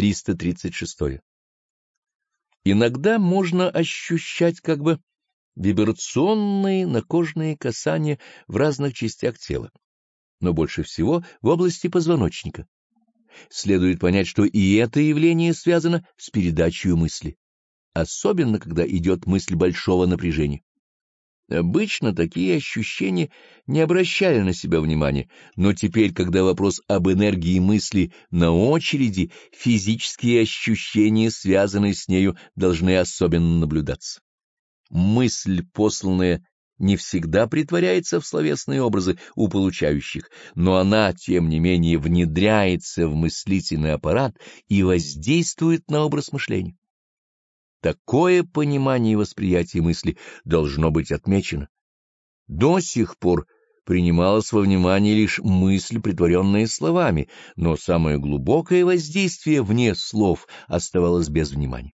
336. Иногда можно ощущать как бы вибрационные накожные касания в разных частях тела, но больше всего в области позвоночника. Следует понять, что и это явление связано с передачей мысли, особенно когда идет мысль большого напряжения. Обычно такие ощущения не обращали на себя внимания, но теперь, когда вопрос об энергии мысли на очереди, физические ощущения, связанные с нею, должны особенно наблюдаться. Мысль, посланная, не всегда притворяется в словесные образы у получающих, но она, тем не менее, внедряется в мыслительный аппарат и воздействует на образ мышления. Такое понимание и восприятие мысли должно быть отмечено. До сих пор принималась во внимание лишь мысль, притворенная словами, но самое глубокое воздействие вне слов оставалось без внимания.